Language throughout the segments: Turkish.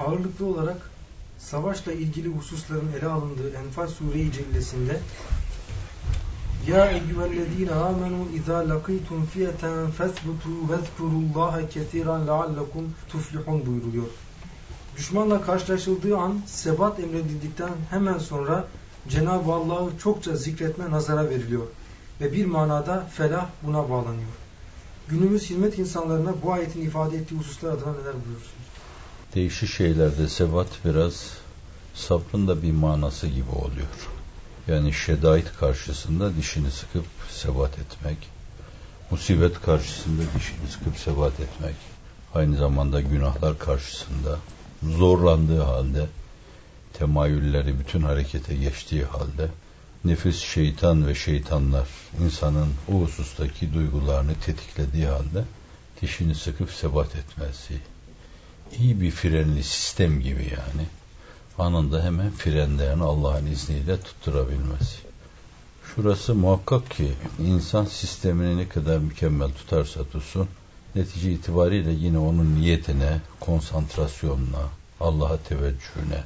ağırlıklı olarak savaşla ilgili hususların ele alındığı Enfal Sure-i Cellesi'nde Ya eyyühellezine amenu izâ lakîtum fiyeten fesbutu vezkurullâhe kesiran leallekum tuflihun buyuruluyor. Düşmanla karşılaşıldığı an sebat emredildikten hemen sonra Cenab-ı Allah'ı çokça zikretme nazara veriliyor. Ve bir manada felah buna bağlanıyor. Günümüz hizmet insanlarına bu ayetin ifade ettiği hususlar adına neler buyurursunuz? Değişik şeylerde sebat biraz sabrın da bir manası gibi oluyor. Yani şedait karşısında dişini sıkıp sebat etmek, musibet karşısında dişini sıkıp sebat etmek, aynı zamanda günahlar karşısında zorlandığı halde, temayülleri bütün harekete geçtiği halde, nefis şeytan ve şeytanlar insanın o husustaki duygularını tetiklediği halde dişini sıkıp sebat etmesi. İyi bir frenli sistem gibi yani. Anında hemen frenlerini Allah'ın izniyle tutturabilmesi. Şurası muhakkak ki insan sistemini ne kadar mükemmel tutarsa tutsun, netice itibariyle yine onun niyetine, konsantrasyonuna, Allah'a teveccühüne,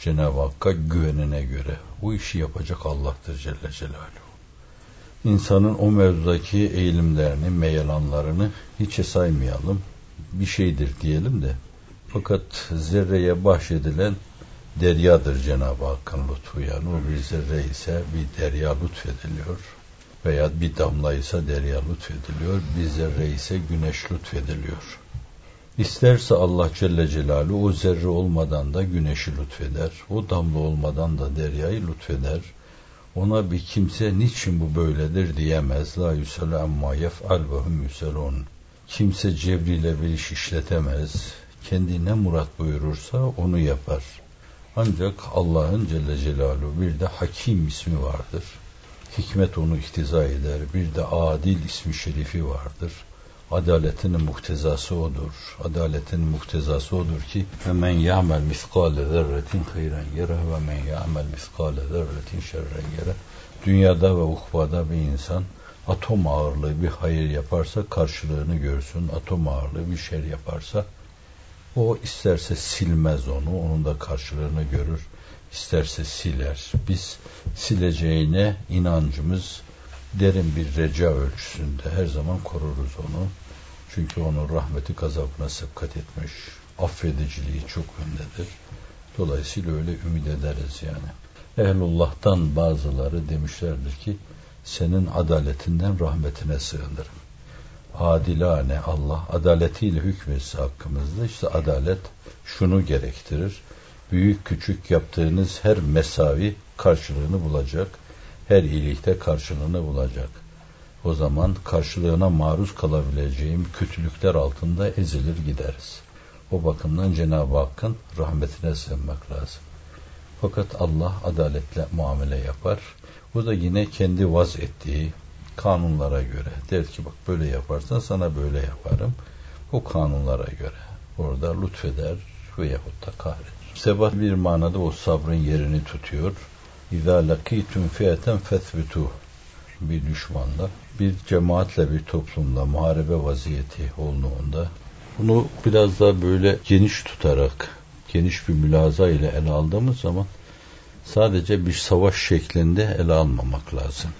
Cenab-ı Hakk'a güvenine göre bu işi yapacak Allah'tır Celle Celaluhu. İnsanın o mevzudaki eğilimlerini, meyelanlarını hiçe saymayalım. Bir şeydir diyelim de. Fakat zerreye bahşedilen deryadır Cenab-ı Hakk'ın lütfu. Yani o bir zerre ise bir derya lütfediliyor. Veya bir damla ise derya lütfediliyor. Bir zerre ise güneş lütfediliyor. İsterse Allah Celle Celaluhu o zerre olmadan da güneşi lütfeder. O damla olmadan da deryayı lütfeder. Ona bir kimse niçin bu böyledir diyemez. La yusele amma yef'al ve hum yuselun. Kimse cebriyle bir iş işletemez. Kendi ne murat buyurursa onu yapar. Ancak Allah'ın Celle Celaluhu bir de Hakim ismi vardır. Hikmet onu iktiza eder. Bir de Adil ismi şerifi vardır. Adaletin muhtezası odur. Adaletin muhtezası odur ki men ya'mel miskale zerretin hayran yere ve men ya'mel miskale zerretin şerren yere. Dünyada ve ukbada bir insan atom ağırlığı bir hayır yaparsa karşılığını görsün. Atom ağırlığı bir şer yaparsa o isterse silmez onu, onun da karşılığını görür. İsterse siler. Biz sileceğine inancımız derin bir reca ölçüsünde her zaman koruruz onu. Çünkü onun rahmeti gazabına sıkkat etmiş. Affediciliği çok öndedir. Dolayısıyla öyle ümit ederiz yani. Ehlullah'tan bazıları demişlerdir ki senin adaletinden rahmetine sığınırım. Adilane Allah adaletiyle hükmetse hakkımızda işte adalet şunu gerektirir. Büyük küçük yaptığınız her mesavi karşılığını bulacak her iyilikte karşılığını bulacak. O zaman karşılığına maruz kalabileceğim kötülükler altında ezilir gideriz. O bakımdan Cenab-ı Hakk'ın rahmetine sığınmak lazım. Fakat Allah adaletle muamele yapar. Bu da yine kendi vaz ettiği kanunlara göre. Der ki bak böyle yaparsan sana böyle yaparım. O kanunlara göre. Orada lütfeder veyahut da kahreder. Sebat bir manada o sabrın yerini tutuyor İzâ lakîtüm fiyeten fethbütû bir düşmanla, bir cemaatle bir toplumda muharebe vaziyeti olduğunda bunu biraz daha böyle geniş tutarak, geniş bir mülaza ile ele aldığımız zaman sadece bir savaş şeklinde ele almamak lazım.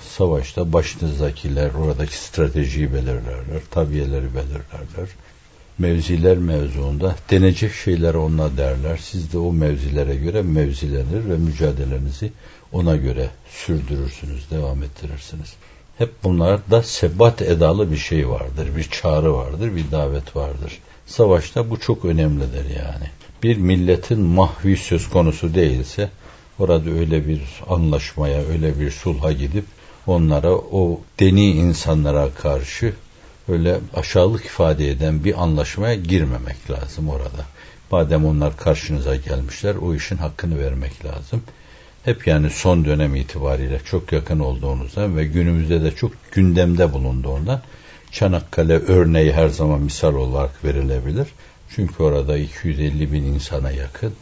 Savaşta başınızdakiler oradaki stratejiyi belirlerler, tabiyeleri belirlerler mevziler mevzuunda denecek şeyler ona derler. Siz de o mevzilere göre mevzilenir ve mücadelenizi ona göre sürdürürsünüz, devam ettirirsiniz. Hep bunlarda sebat edalı bir şey vardır, bir çağrı vardır, bir davet vardır. Savaşta bu çok önemlidir yani. Bir milletin mahvi söz konusu değilse orada öyle bir anlaşmaya, öyle bir sulha gidip onlara o deni insanlara karşı öyle aşağılık ifade eden bir anlaşmaya girmemek lazım orada. Madem onlar karşınıza gelmişler o işin hakkını vermek lazım. Hep yani son dönem itibariyle çok yakın olduğunuzda ve günümüzde de çok gündemde bulunduğundan Çanakkale örneği her zaman misal olarak verilebilir. Çünkü orada 250 bin insana yakın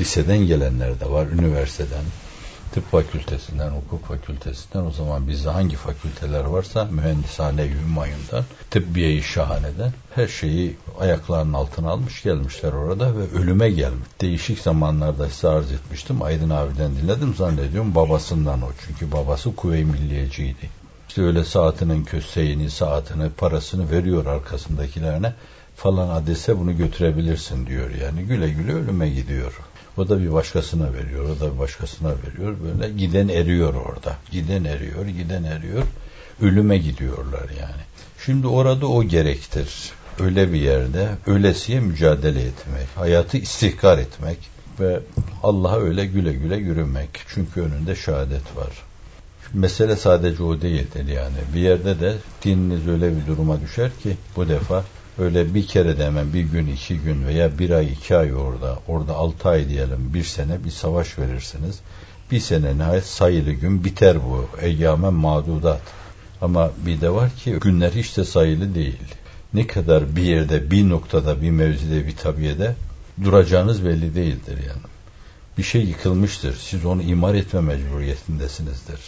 liseden gelenler de var, üniversiteden, tıp fakültesinden, hukuk fakültesinden o zaman bizde hangi fakülteler varsa mühendishane Hümayun'dan, tıbbiye-i şahaneden her şeyi ayaklarının altına almış gelmişler orada ve ölüme gelmiş. Değişik zamanlarda size arz etmiştim. Aydın abiden dinledim zannediyorum babasından o. Çünkü babası kuvve-i milliyeciydi. İşte öyle saatinin köseğini, saatini, parasını veriyor arkasındakilerine falan adrese bunu götürebilirsin diyor yani. Güle güle ölüme gidiyor. O da bir başkasına veriyor, o da bir başkasına veriyor. Böyle giden eriyor orada. Giden eriyor, giden eriyor. Ölüme gidiyorlar yani. Şimdi orada o gerektir. Öyle bir yerde ölesiye mücadele etmek, hayatı istihkar etmek ve Allah'a öyle güle güle yürümek. Çünkü önünde şehadet var. Mesele sadece o değildir yani. Bir yerde de dininiz öyle bir duruma düşer ki bu defa öyle bir kere de hemen bir gün, iki gün veya bir ay, iki ay orada, orada altı ay diyelim, bir sene bir savaş verirsiniz. Bir sene nihayet sayılı gün biter bu. Eyyamen mağdudat. Ama bir de var ki günler hiç de sayılı değil. Ne kadar bir yerde, bir noktada, bir mevzide, bir tabiyede duracağınız belli değildir yani. Bir şey yıkılmıştır. Siz onu imar etme mecburiyetindesinizdir.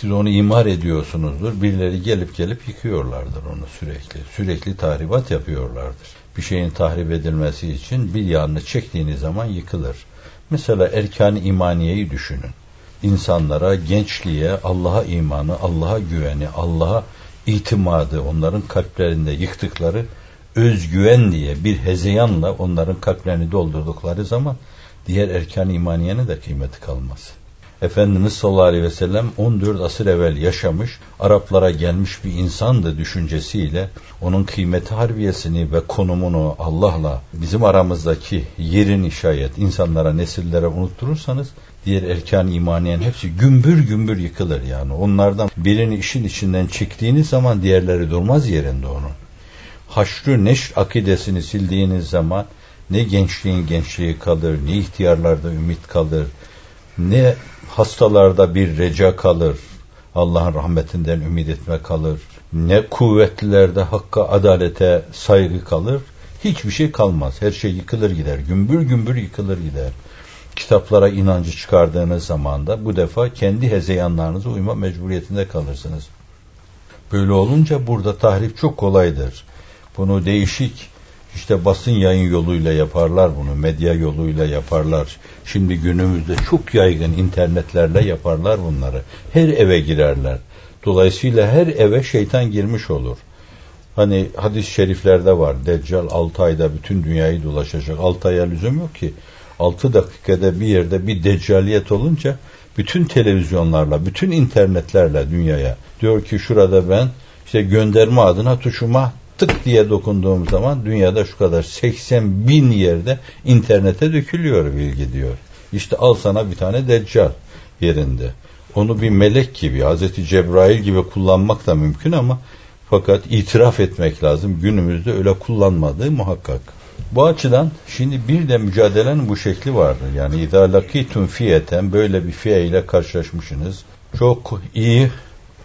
Siz onu imar ediyorsunuzdur. Birileri gelip gelip yıkıyorlardır onu sürekli. Sürekli tahribat yapıyorlardır. Bir şeyin tahrip edilmesi için bir yanını çektiğiniz zaman yıkılır. Mesela erkan imaniyeyi düşünün. İnsanlara, gençliğe, Allah'a imanı, Allah'a güveni, Allah'a itimadı, onların kalplerinde yıktıkları özgüven diye bir hezeyanla onların kalplerini doldurdukları zaman diğer erkan imaniyenin de kıymeti kalmaz. Efendimiz sallallahu aleyhi ve sellem 14 asır evvel yaşamış, Araplara gelmiş bir insandı düşüncesiyle onun kıymeti harbiyesini ve konumunu Allah'la bizim aramızdaki yerini şayet insanlara, nesillere unutturursanız diğer erkan imaniyen hepsi gümbür gümbür yıkılır yani. Onlardan birini işin içinden çektiğiniz zaman diğerleri durmaz yerinde onun. Haşrü neş akidesini sildiğiniz zaman ne gençliğin gençliği kalır, ne ihtiyarlarda ümit kalır, ne hastalarda bir reca kalır, Allah'ın rahmetinden ümit etme kalır, ne kuvvetlilerde hakka, adalete saygı kalır, hiçbir şey kalmaz. Her şey yıkılır gider, gümbür gümbür yıkılır gider. Kitaplara inancı çıkardığınız zaman da bu defa kendi hezeyanlarınıza uyma mecburiyetinde kalırsınız. Böyle olunca burada tahrip çok kolaydır. Bunu değişik işte basın yayın yoluyla yaparlar bunu, medya yoluyla yaparlar. Şimdi günümüzde çok yaygın internetlerle yaparlar bunları. Her eve girerler. Dolayısıyla her eve şeytan girmiş olur. Hani hadis-i şeriflerde var. Deccal 6 ayda bütün dünyayı dolaşacak. 6 aya lüzum yok ki. 6 dakikada bir yerde bir deccaliyet olunca bütün televizyonlarla, bütün internetlerle dünyaya diyor ki şurada ben işte gönderme adına tuşuma tık diye dokunduğum zaman dünyada şu kadar 80 bin yerde internete dökülüyor bilgi diyor. İşte al sana bir tane deccal yerinde. Onu bir melek gibi, Hazreti Cebrail gibi kullanmak da mümkün ama fakat itiraf etmek lazım. Günümüzde öyle kullanmadığı muhakkak. Bu açıdan şimdi bir de mücadelenin bu şekli vardır. Yani idâ lakîtun fiyeten böyle bir fiye ile karşılaşmışsınız. Çok iyi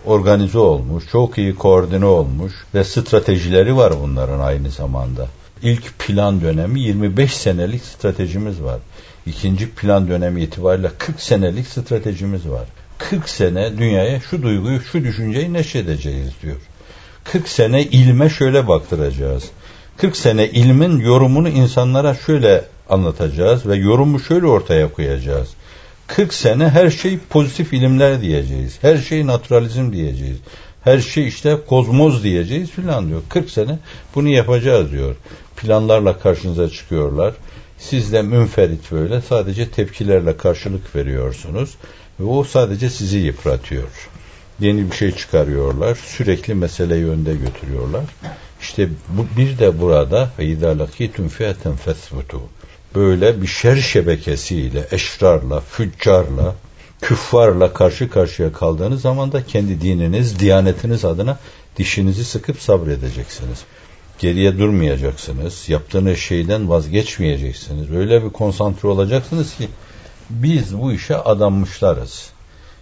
organize olmuş, çok iyi koordine olmuş ve stratejileri var bunların aynı zamanda. İlk plan dönemi 25 senelik stratejimiz var. İkinci plan dönemi itibariyle 40 senelik stratejimiz var. 40 sene dünyaya şu duyguyu, şu düşünceyi neşredeceğiz diyor. 40 sene ilme şöyle baktıracağız. 40 sene ilmin yorumunu insanlara şöyle anlatacağız ve yorumu şöyle ortaya koyacağız. 40 sene her şey pozitif ilimler diyeceğiz. Her şey naturalizm diyeceğiz. Her şey işte kozmoz diyeceğiz filan diyor. 40 sene bunu yapacağız diyor. Planlarla karşınıza çıkıyorlar. Siz de münferit böyle sadece tepkilerle karşılık veriyorsunuz. Ve o sadece sizi yıpratıyor. Yeni bir şey çıkarıyorlar. Sürekli meseleyi önde götürüyorlar. İşte bu, bir de burada فَاِذَا لَقِيتُمْ فِيَةً فَثْبُتُوا böyle bir şer şebekesiyle, eşrarla, füccarla, küffarla karşı karşıya kaldığınız zaman da kendi dininiz, diyanetiniz adına dişinizi sıkıp sabredeceksiniz. Geriye durmayacaksınız. Yaptığınız şeyden vazgeçmeyeceksiniz. Öyle bir konsantre olacaksınız ki biz bu işe adanmışlarız.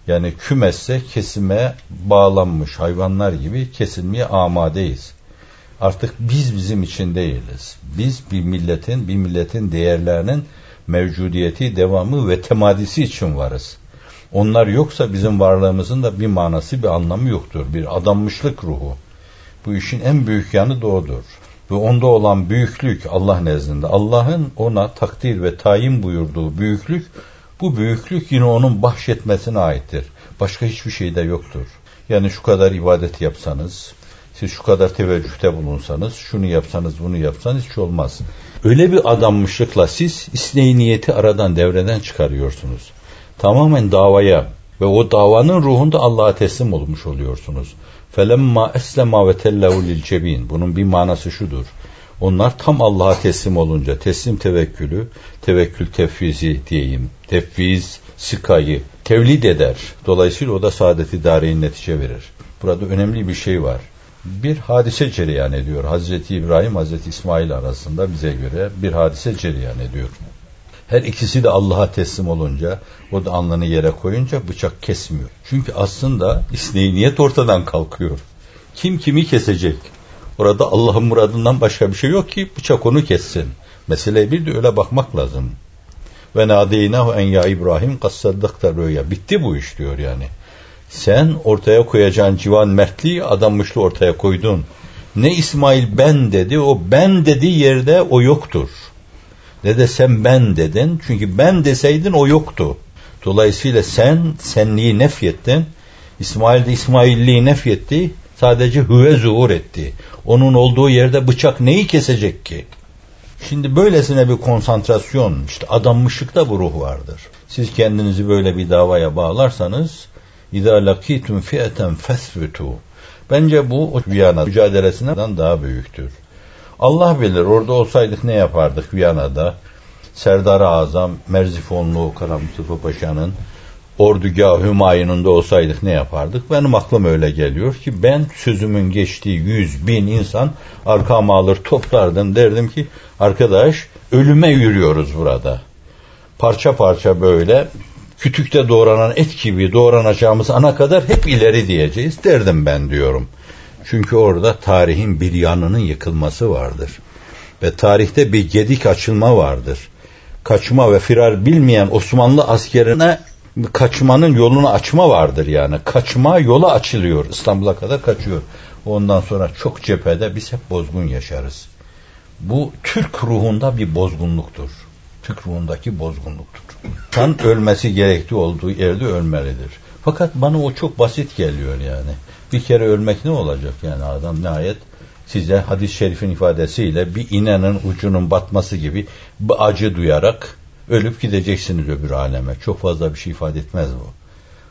Yani kümesse kesime bağlanmış hayvanlar gibi kesilmeye amadeyiz. Artık biz bizim için değiliz. Biz bir milletin, bir milletin değerlerinin mevcudiyeti, devamı ve temadisi için varız. Onlar yoksa bizim varlığımızın da bir manası, bir anlamı yoktur. Bir adanmışlık ruhu. Bu işin en büyük yanı da odur. Ve onda olan büyüklük Allah nezdinde. Allah'ın ona takdir ve tayin buyurduğu büyüklük, bu büyüklük yine onun bahşetmesine aittir. Başka hiçbir şeyde yoktur. Yani şu kadar ibadet yapsanız, siz şu kadar teveccühte bulunsanız, şunu yapsanız, bunu yapsanız hiç olmaz. Öyle bir adanmışlıkla siz isneyi niyeti aradan devreden çıkarıyorsunuz. Tamamen davaya ve o davanın ruhunda Allah'a teslim olmuş oluyorsunuz. Felemma eslema ve tellehu lil cebin. Bunun bir manası şudur. Onlar tam Allah'a teslim olunca teslim tevekkülü, tevekkül tefvizi diyeyim. Tefviz, sikayı tevlid eder. Dolayısıyla o da saadet-i dareyin netice verir. Burada önemli bir şey var. Bir hadise cereyan ediyor. Hazreti İbrahim, Hazreti İsmail arasında bize göre bir hadise cereyan ediyor. Her ikisi de Allah'a teslim olunca, o da alnını yere koyunca bıçak kesmiyor. Çünkü aslında isneyniyet ortadan kalkıyor. Kim kimi kesecek? Orada Allah'ın muradından başka bir şey yok ki bıçak onu kessin. Mesele bir de öyle bakmak lazım. Ve nadeynahu en ya İbrahim kassaddakta rüya. Bitti bu iş diyor yani. Sen ortaya koyacağın civan mertliği adanmışlı ortaya koydun. Ne İsmail ben dedi, o ben dediği yerde o yoktur. Ne de sen ben dedin, çünkü ben deseydin o yoktu. Dolayısıyla sen senliği nefyettin, İsmail de İsmailliği nefyetti, sadece hüve zuhur etti. Onun olduğu yerde bıçak neyi kesecek ki? Şimdi böylesine bir konsantrasyon, işte adanmışlıkta bu ruh vardır. Siz kendinizi böyle bir davaya bağlarsanız, İzâ lakîtüm fiyeten fesbütû. Bence bu o Viyana mücadelesinden daha büyüktür. Allah bilir orada olsaydık ne yapardık Viyana'da. Serdar-ı Azam, Merzifonlu Kara Mustafa Paşa'nın ordugah Hümayun'unda olsaydık ne yapardık? Benim aklım öyle geliyor ki ben sözümün geçtiği yüz bin insan arkama alır toplardım derdim ki arkadaş ölüme yürüyoruz burada. Parça parça böyle kütükte doğranan et gibi doğranacağımız ana kadar hep ileri diyeceğiz derdim ben diyorum. Çünkü orada tarihin bir yanının yıkılması vardır. Ve tarihte bir gedik açılma vardır. Kaçma ve firar bilmeyen Osmanlı askerine kaçmanın yolunu açma vardır yani. Kaçma yola açılıyor. İstanbul'a kadar kaçıyor. Ondan sonra çok cephede biz hep bozgun yaşarız. Bu Türk ruhunda bir bozgunluktur. Türk ruhundaki bozgunluktur. Kan ölmesi gerektiği olduğu yerde ölmelidir. Fakat bana o çok basit geliyor yani. Bir kere ölmek ne olacak yani adam nihayet size hadis-i şerifin ifadesiyle bir inenin ucunun batması gibi bir acı duyarak ölüp gideceksiniz öbür aleme. Çok fazla bir şey ifade etmez bu.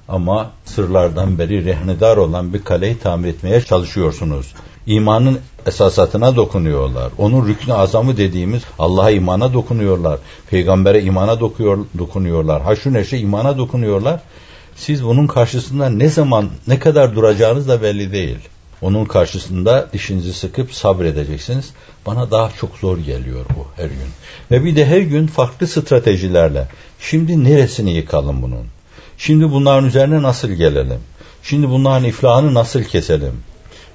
Ama sırlardan beri rehnedar olan bir kaleyi tamir etmeye çalışıyorsunuz. İmanın esasatına dokunuyorlar. Onun rüknü azamı dediğimiz Allah'a imana dokunuyorlar. Peygambere imana dokuyor, dokunuyorlar. Haşu neşe imana dokunuyorlar. Siz bunun karşısında ne zaman ne kadar duracağınız da belli değil. Onun karşısında dişinizi sıkıp sabredeceksiniz. Bana daha çok zor geliyor bu her gün. Ve bir de her gün farklı stratejilerle. Şimdi neresini yıkalım bunun? Şimdi bunların üzerine nasıl gelelim? Şimdi bunların iflahını nasıl keselim?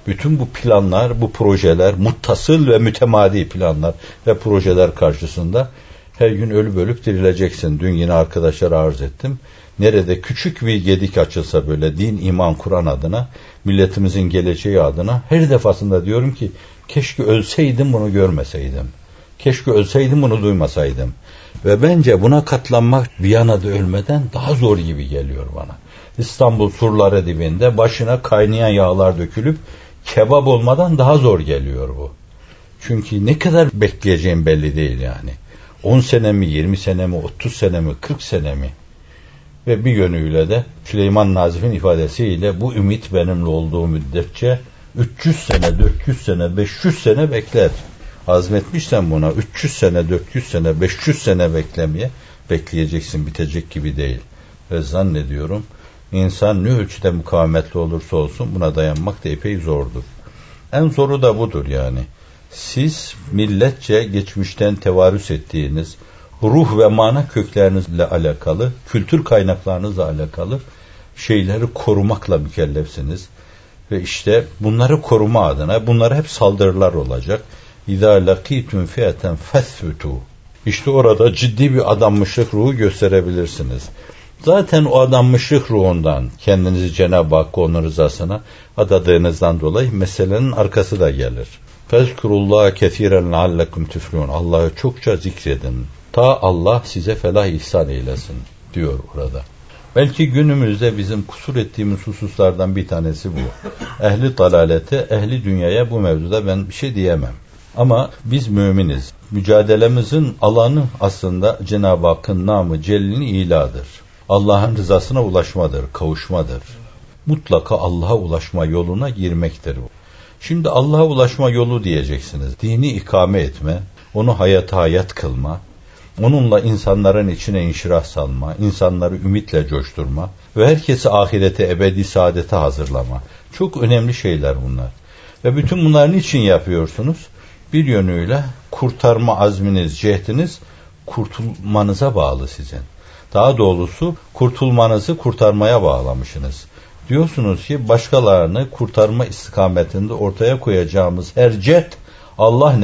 Bütün bu planlar, bu projeler, muttasıl ve mütemadi planlar ve projeler karşısında her gün ölü bölük dirileceksin. Dün yine arkadaşlar arz ettim. Nerede küçük bir gedik açılsa böyle din, iman, Kur'an adına, milletimizin geleceği adına her defasında diyorum ki keşke ölseydim bunu görmeseydim. Keşke ölseydim bunu duymasaydım. Ve bence buna katlanmak Viyana'da ölmeden daha zor gibi geliyor bana. İstanbul surları dibinde başına kaynayan yağlar dökülüp kebap olmadan daha zor geliyor bu. Çünkü ne kadar bekleyeceğim belli değil yani. 10 sene mi, 20 sene mi, 30 sene mi, 40 sene mi? Ve bir yönüyle de Süleyman Nazif'in ifadesiyle bu ümit benimle olduğu müddetçe 300 sene, 400 sene, 500 sene bekler. Azmetmişsen buna 300 sene, 400 sene, 500 sene beklemeye bekleyeceksin bitecek gibi değil. Ve zannediyorum insan ne ölçüde mukavemetli olursa olsun buna dayanmak da epey zordur. En zoru da budur yani. Siz milletçe geçmişten tevarüs ettiğiniz ruh ve mana köklerinizle alakalı, kültür kaynaklarınızla alakalı şeyleri korumakla mükellefsiniz. Ve işte bunları koruma adına bunlara hep saldırılar olacak. İzâ lakîtüm fiyeten fethütû. İşte orada ciddi bir adanmışlık ruhu gösterebilirsiniz. Zaten o adanmışlık ruhundan kendinizi Cenab-ı Hakk'a onun rızasına adadığınızdan dolayı meselenin arkası da gelir. Fezkurullah kesiren leallekum tüflûn. Allah'ı çokça zikredin. Ta Allah size felah ihsan eylesin diyor orada. Belki günümüzde bizim kusur ettiğimiz hususlardan bir tanesi bu. Ehli dalalete, ehli dünyaya bu mevzuda ben bir şey diyemem. Ama biz müminiz. Mücadelemizin alanı aslında Cenab-ı Hakk'ın namı cellini iladır. Allah'ın rızasına ulaşmadır, kavuşmadır. Mutlaka Allah'a ulaşma yoluna girmektir bu. Şimdi Allah'a ulaşma yolu diyeceksiniz. Dini ikame etme, onu hayata hayat kılma, onunla insanların içine inşirah salma, insanları ümitle coşturma ve herkesi ahirete, ebedi saadete hazırlama. Çok önemli şeyler bunlar. Ve bütün bunların için yapıyorsunuz? Bir yönüyle kurtarma azminiz, cehdiniz kurtulmanıza bağlı sizin. Daha doğrusu kurtulmanızı kurtarmaya bağlamışsınız. Diyorsunuz ki başkalarını kurtarma istikametinde ortaya koyacağımız her cet Allah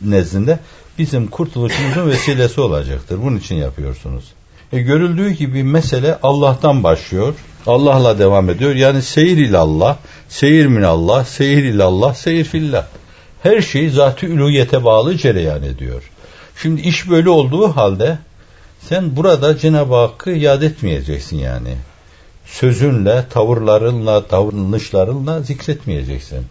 nezdinde bizim kurtuluşumuzun vesilesi olacaktır. Bunun için yapıyorsunuz. E, görüldüğü gibi mesele Allah'tan başlıyor. Allah'la devam ediyor. Yani seyir ile Allah, seyir min Allah, seyir ile Allah, seyir fillah. Her şey zat-ı bağlı cereyan ediyor. Şimdi iş böyle olduğu halde sen burada Cenab-ı Hakk'ı yad etmeyeceksin yani. Sözünle, tavırlarınla, davranışlarınla zikretmeyeceksin.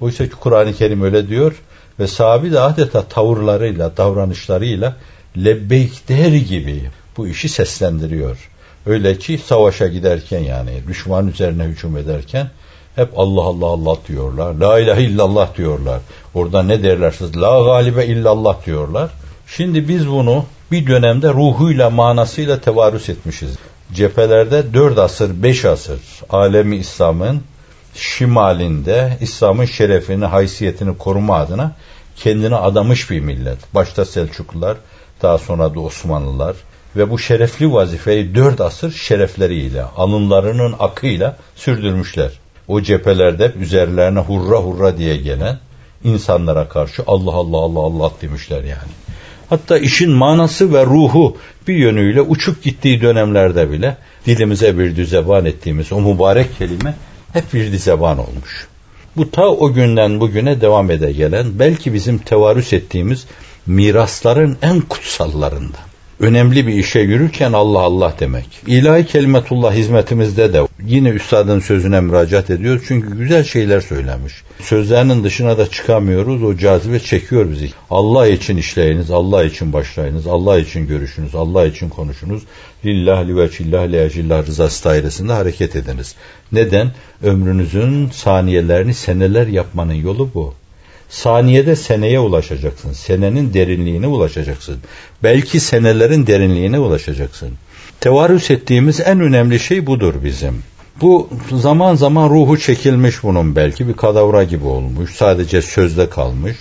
Oysa Kur'an-ı Kerim öyle diyor ve sahabi de adeta tavırlarıyla, davranışlarıyla lebbeyk der gibi bu işi seslendiriyor. Öyle ki savaşa giderken yani düşman üzerine hücum ederken hep Allah Allah Allah diyorlar. La ilahe illallah diyorlar. Orada ne derler siz? La galibe illallah diyorlar. Şimdi biz bunu bir dönemde ruhuyla manasıyla tevarüs etmişiz. Cephelerde dört asır, beş asır alemi İslam'ın şimalinde İslam'ın şerefini, haysiyetini koruma adına kendini adamış bir millet. Başta Selçuklular, daha sonra da Osmanlılar ve bu şerefli vazifeyi dört asır şerefleriyle, alınlarının akıyla sürdürmüşler. O cephelerde üzerlerine hurra hurra diye gelen insanlara karşı Allah Allah Allah Allah demişler yani. Hatta işin manası ve ruhu bir yönüyle uçup gittiği dönemlerde bile dilimize bir düzeban ettiğimiz o mübarek kelime hep bir dizeban olmuş. Bu ta o günden bugüne devam ede gelen belki bizim tevarüs ettiğimiz mirasların en kutsallarından önemli bir işe yürürken Allah Allah demek. İlahi kelimetullah hizmetimizde de yine üstadın sözüne müracaat ediyoruz çünkü güzel şeyler söylemiş. Sözlerinin dışına da çıkamıyoruz. O cazibe çekiyor bizi. Allah için işleyiniz, Allah için başlayınız, Allah için görüşünüz, Allah için konuşunuz. Lillah li veçillah li ecillah rızası dairesinde hareket ediniz. Neden? Ömrünüzün saniyelerini seneler yapmanın yolu bu. Saniyede seneye ulaşacaksın. Senenin derinliğine ulaşacaksın. Belki senelerin derinliğine ulaşacaksın. Tevarüs ettiğimiz en önemli şey budur bizim. Bu zaman zaman ruhu çekilmiş bunun belki bir kadavra gibi olmuş. Sadece sözde kalmış.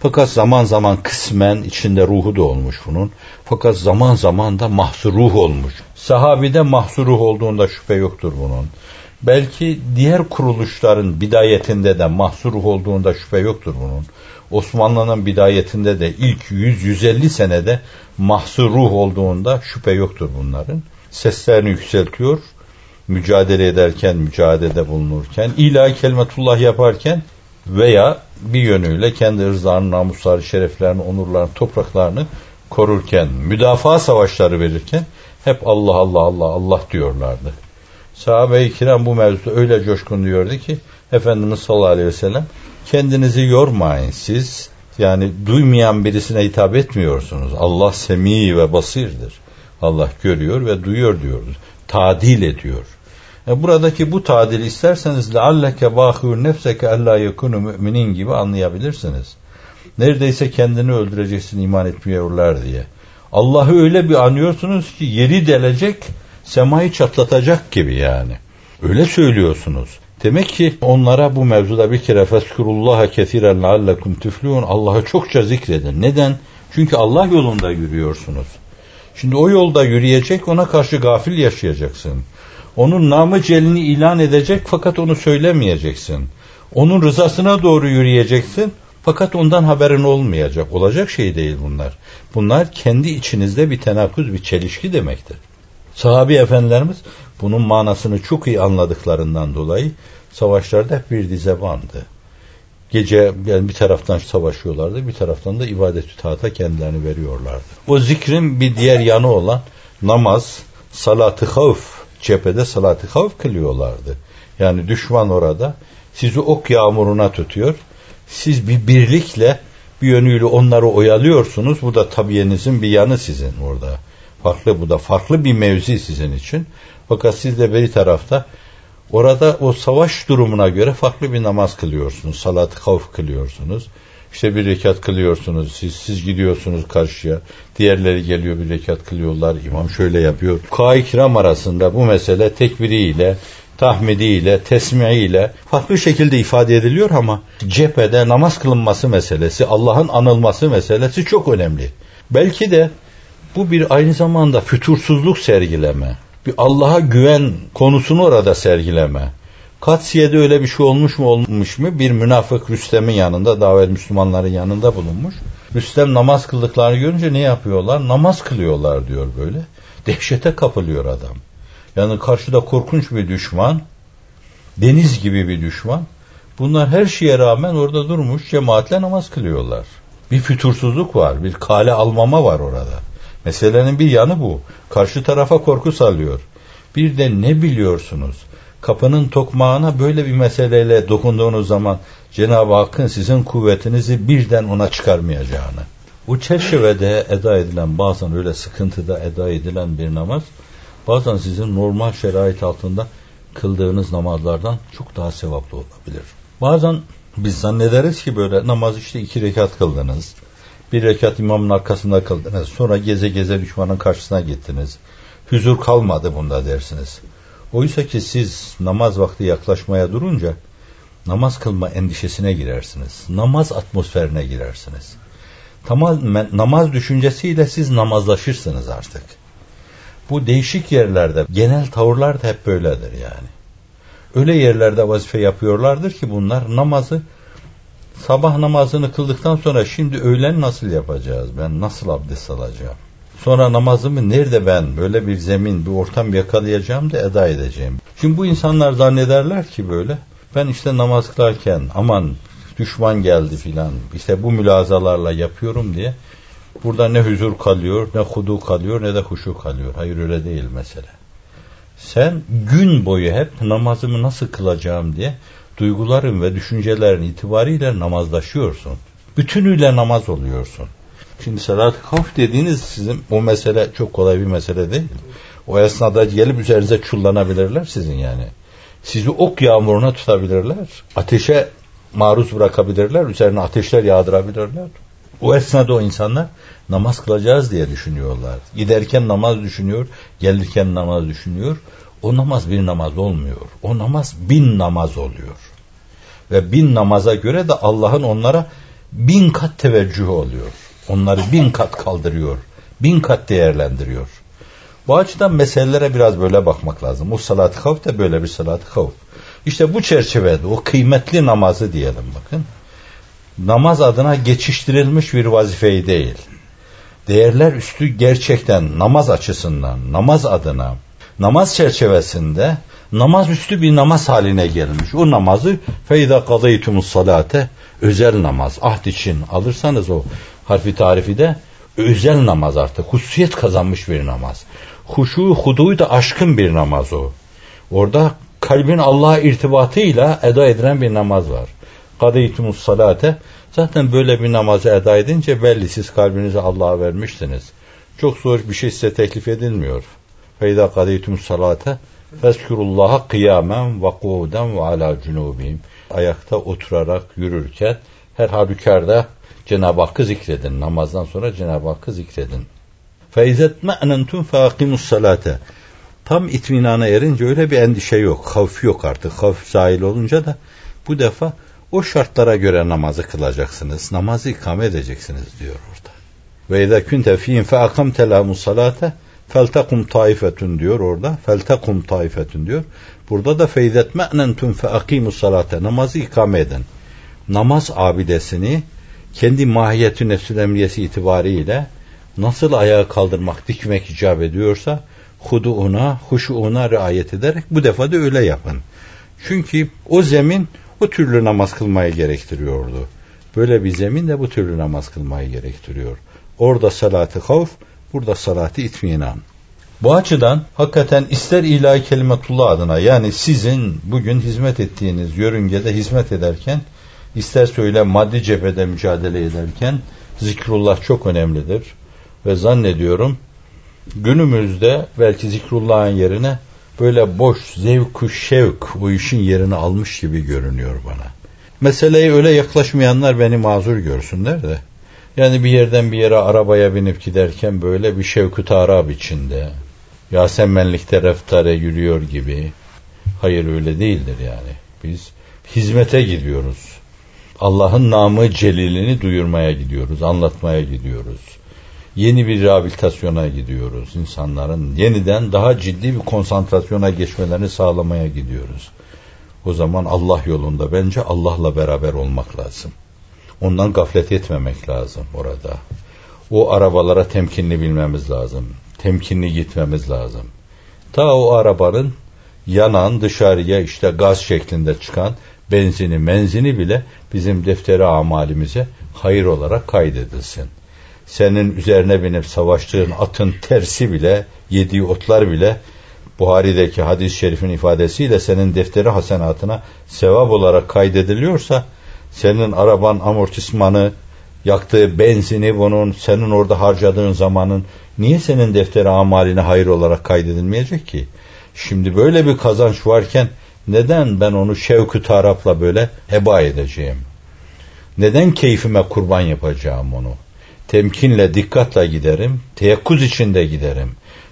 Fakat zaman zaman kısmen içinde ruhu da olmuş bunun. Fakat zaman zaman da mahsur ruh olmuş. Sahabide mahsur ruh olduğunda şüphe yoktur bunun. Belki diğer kuruluşların bidayetinde de mahsur olduğunda şüphe yoktur bunun. Osmanlı'nın bidayetinde de ilk 100-150 senede mahsur ruh olduğunda şüphe yoktur bunların. Seslerini yükseltiyor, mücadele ederken, mücadelede bulunurken, ilahi kelimetullah yaparken veya bir yönüyle kendi ırzlarını, namusları, şereflerini, onurlarını, topraklarını korurken, müdafaa savaşları verirken hep Allah Allah Allah Allah diyorlardı. Sahabe-i kiram bu mevzuda öyle coşkun diyordu ki Efendimiz sallallahu aleyhi ve sellem kendinizi yormayın siz yani duymayan birisine hitap etmiyorsunuz. Allah semi ve basirdir. Allah görüyor ve duyuyor diyoruz. Tadil ediyor. E buradaki bu tadil isterseniz lealleke bâhûr nefseke allâ yekunu müminin gibi anlayabilirsiniz. Neredeyse kendini öldüreceksin iman etmiyorlar diye. Allah'ı öyle bir anıyorsunuz ki yeri delecek semayı çatlatacak gibi yani. Öyle söylüyorsunuz. Demek ki onlara bu mevzuda bir kere feskurullaha kesiren leallekum tüflühün Allah'ı çokça zikredin. Neden? Çünkü Allah yolunda yürüyorsunuz. Şimdi o yolda yürüyecek ona karşı gafil yaşayacaksın. Onun namı celini ilan edecek fakat onu söylemeyeceksin. Onun rızasına doğru yürüyeceksin fakat ondan haberin olmayacak. Olacak şey değil bunlar. Bunlar kendi içinizde bir tenakuz, bir çelişki demektir. Sahabi efendilerimiz bunun manasını çok iyi anladıklarından dolayı savaşlarda hep bir dize bandı. Gece yani bir taraftan savaşıyorlardı, bir taraftan da ibadet-ü taata kendilerini veriyorlardı. O zikrin bir diğer yanı olan namaz, salatı havf, cephede salatı havf kılıyorlardı. Yani düşman orada sizi ok yağmuruna tutuyor. Siz bir birlikle bir yönüyle onları oyalıyorsunuz. Bu da tabiyenizin bir yanı sizin orada. Farklı bu da farklı bir mevzi sizin için. Fakat siz de bir tarafta orada o savaş durumuna göre farklı bir namaz kılıyorsunuz. Salat-ı kavf kılıyorsunuz. İşte bir rekat kılıyorsunuz. Siz, siz gidiyorsunuz karşıya. Diğerleri geliyor bir rekat kılıyorlar. İmam şöyle yapıyor. Kuay kiram arasında bu mesele tekbiriyle, tahmidiyle, tesmiiyle farklı şekilde ifade ediliyor ama cephede namaz kılınması meselesi, Allah'ın anılması meselesi çok önemli. Belki de bu bir aynı zamanda fütursuzluk sergileme, bir Allah'a güven konusunu orada sergileme. Katsiye'de öyle bir şey olmuş mu olmuş mu? Bir münafık Rüstem'in yanında, davet Müslümanların yanında bulunmuş. Rüstem namaz kıldıklarını görünce ne yapıyorlar? Namaz kılıyorlar diyor böyle. Dehşete kapılıyor adam. Yani karşıda korkunç bir düşman, deniz gibi bir düşman. Bunlar her şeye rağmen orada durmuş cemaatle namaz kılıyorlar. Bir fütursuzluk var, bir kale almama var orada. Meselenin bir yanı bu. Karşı tarafa korku salıyor. Bir de ne biliyorsunuz? Kapının tokmağına böyle bir meseleyle dokunduğunuz zaman Cenab-ı Hakk'ın sizin kuvvetinizi birden ona çıkarmayacağını. Bu çerçevede eda edilen bazen öyle sıkıntıda eda edilen bir namaz bazen sizin normal şerait altında kıldığınız namazlardan çok daha sevaplı olabilir. Bazen biz zannederiz ki böyle namaz işte iki rekat kıldınız. Bir rekat imamın arkasında kıldınız. Sonra geze geze düşmanın karşısına gittiniz. Huzur kalmadı bunda dersiniz. Oysa ki siz namaz vakti yaklaşmaya durunca namaz kılma endişesine girersiniz. Namaz atmosferine girersiniz. Tamamen namaz düşüncesiyle siz namazlaşırsınız artık. Bu değişik yerlerde genel tavırlar da hep böyledir yani. Öyle yerlerde vazife yapıyorlardır ki bunlar namazı sabah namazını kıldıktan sonra şimdi öğlen nasıl yapacağız? Ben nasıl abdest alacağım? Sonra namazımı nerede ben böyle bir zemin, bir ortam yakalayacağım da eda edeceğim. Şimdi bu insanlar zannederler ki böyle ben işte namaz kılarken aman düşman geldi filan işte bu mülazalarla yapıyorum diye burada ne huzur kalıyor, ne hudu kalıyor, ne de huşu kalıyor. Hayır öyle değil mesele. Sen gün boyu hep namazımı nasıl kılacağım diye duyguların ve düşüncelerin itibariyle namazlaşıyorsun. Bütünüyle namaz oluyorsun. Şimdi salat-ı havf dediğiniz sizin o mesele çok kolay bir mesele değil. O esnada gelip üzerinize çullanabilirler sizin yani. Sizi ok yağmuruna tutabilirler. Ateşe maruz bırakabilirler. Üzerine ateşler yağdırabilirler. O esnada o insanlar namaz kılacağız diye düşünüyorlar. Giderken namaz düşünüyor, gelirken namaz düşünüyor. O namaz bir namaz olmuyor. O namaz bin namaz oluyor. Ve bin namaza göre de Allah'ın onlara bin kat teveccühü oluyor. Onları bin kat kaldırıyor. Bin kat değerlendiriyor. Bu açıdan meselelere biraz böyle bakmak lazım. O salat-ı havf de böyle bir salat-ı havf. İşte bu çerçevede o kıymetli namazı diyelim bakın. Namaz adına geçiştirilmiş bir vazifeyi değil. Değerler üstü gerçekten namaz açısından, namaz adına, namaz çerçevesinde namaz üstü bir namaz haline gelmiş. O namazı feyda kadaytumus salate özel namaz ahd için alırsanız o harfi tarifi de özel namaz artık. Hususiyet kazanmış bir namaz. Huşu, huduyu da aşkın bir namaz o. Orada kalbin Allah'a irtibatıyla eda edilen bir namaz var. Kadeytumus salate. Zaten böyle bir namazı eda edince belli siz kalbinizi Allah'a vermişsiniz. Çok zor bir şey size teklif edilmiyor. Feyda kadeytumus salate Feskurullaha kıyamen ve kuden ve ala cunubihim. Ayakta oturarak yürürken her halükarda Cenab-ı Hakk'ı zikredin. Namazdan sonra Cenab-ı Hakk'ı zikredin. Feizet me'nentum feakimus salate. Tam itminana erince öyle bir endişe yok. Havf yok artık. Havf zahil olunca da bu defa o şartlara göre namazı kılacaksınız. Namazı ikame edeceksiniz diyor orada. Ve izâ kunte fîhim fe akamte lâmus salâte feltekum taifetun diyor orada. Feltekum taifetun diyor. Burada da feizet me'nentum fe akimus salate. Namazı ikame edin. Namaz abidesini kendi mahiyeti nefsül emriyesi itibariyle nasıl ayağa kaldırmak, dikmek icap ediyorsa huduuna, huşuuna riayet ederek bu defa da öyle yapın. Çünkü o zemin o türlü namaz kılmayı gerektiriyordu. Böyle bir zemin de bu türlü namaz kılmayı gerektiriyor. Orada salatı havf, burada salatı itminan. Bu açıdan hakikaten ister ilahi kelimetullah adına yani sizin bugün hizmet ettiğiniz yörüngede hizmet ederken ister söyle maddi cephede mücadele ederken zikrullah çok önemlidir. Ve zannediyorum günümüzde belki zikrullahın yerine böyle boş zevku şevk o işin yerini almış gibi görünüyor bana. Meseleye öyle yaklaşmayanlar beni mazur görsünler de. Yani bir yerden bir yere arabaya binip giderken böyle bir şevku tarab içinde. Yasemenlikte reftare yürüyor gibi. Hayır öyle değildir yani. Biz hizmete gidiyoruz. Allah'ın namı celilini duyurmaya gidiyoruz, anlatmaya gidiyoruz. Yeni bir rehabilitasyona gidiyoruz. İnsanların yeniden daha ciddi bir konsantrasyona geçmelerini sağlamaya gidiyoruz. O zaman Allah yolunda bence Allah'la beraber olmak lazım. Ondan gaflet etmemek lazım orada. O arabalara temkinli bilmemiz lazım. Temkinli gitmemiz lazım. Ta o arabanın yanan dışarıya işte gaz şeklinde çıkan benzini menzini bile bizim defteri amalimize hayır olarak kaydedilsin. Senin üzerine binip savaştığın atın tersi bile, yediği otlar bile Buhari'deki hadis-i şerifin ifadesiyle senin defteri hasenatına sevap olarak kaydediliyorsa senin araban amortismanı, yaktığı benzini bunun, senin orada harcadığın zamanın niye senin defteri amaline hayır olarak kaydedilmeyecek ki? Şimdi böyle bir kazanç varken neden ben onu şevkü tarafla böyle heba edeceğim? Neden keyfime kurban yapacağım onu? Temkinle, dikkatle giderim, teyakkuz içinde giderim.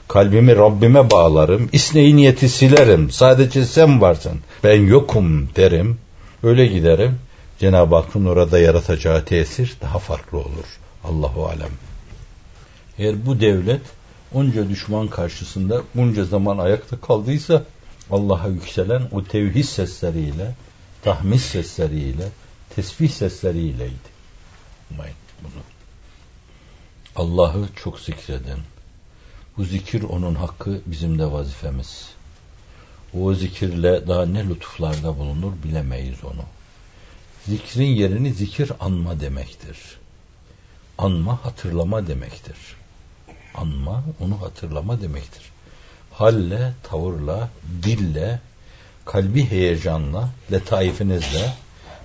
Kalbimi Rabbime bağlarım, isneyi niyeti silerim. Sadece sen varsın, ben yokum derim. Öyle giderim. Cenab-ı Hakk'ın orada yaratacağı tesir daha farklı olur. Allahu alem. Eğer bu devlet onca düşman karşısında bunca zaman ayakta kaldıysa Allah'a yükselen o tevhid sesleriyle, tahmis sesleriyle, tesbih sesleriyleydi. Unutmayın bunu. Allah'ı çok zikredin. Bu zikir onun hakkı, bizim de vazifemiz. O zikirle daha ne lütuflarda bulunur bilemeyiz onu. Zikrin yerini zikir anma demektir. Anma hatırlama demektir. Anma onu hatırlama demektir. Halle, tavırla, dille, kalbi heyecanla, letaifinizle,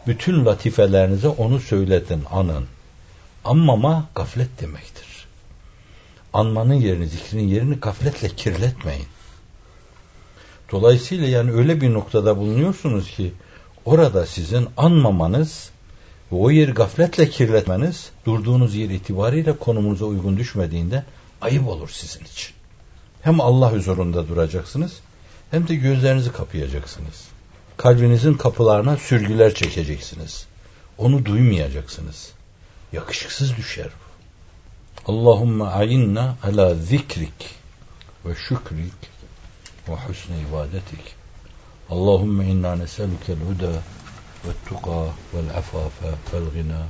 bütün latifelerinize onu söyletin, anın. Anmama gaflet demektir. Anmanın yerini, zikrin yerini gafletle kirletmeyin. Dolayısıyla yani öyle bir noktada bulunuyorsunuz ki orada sizin anmamanız ve o yeri gafletle kirletmeniz durduğunuz yer itibariyle konumunuza uygun düşmediğinde ayıp olur sizin için. Hem Allah huzurunda duracaksınız hem de gözlerinizi kapayacaksınız. Kalbinizin kapılarına sürgüler çekeceksiniz. Onu duymayacaksınız. Yakışıksız düşer bu. Allahümme ayinna ala zikrik ve şükrik ve husne ibadetik. اللهم إنا نسألك الهدى والتقى والعفاف والغنى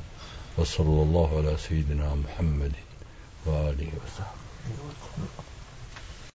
وصلى الله على سيدنا محمد وآله وصحبه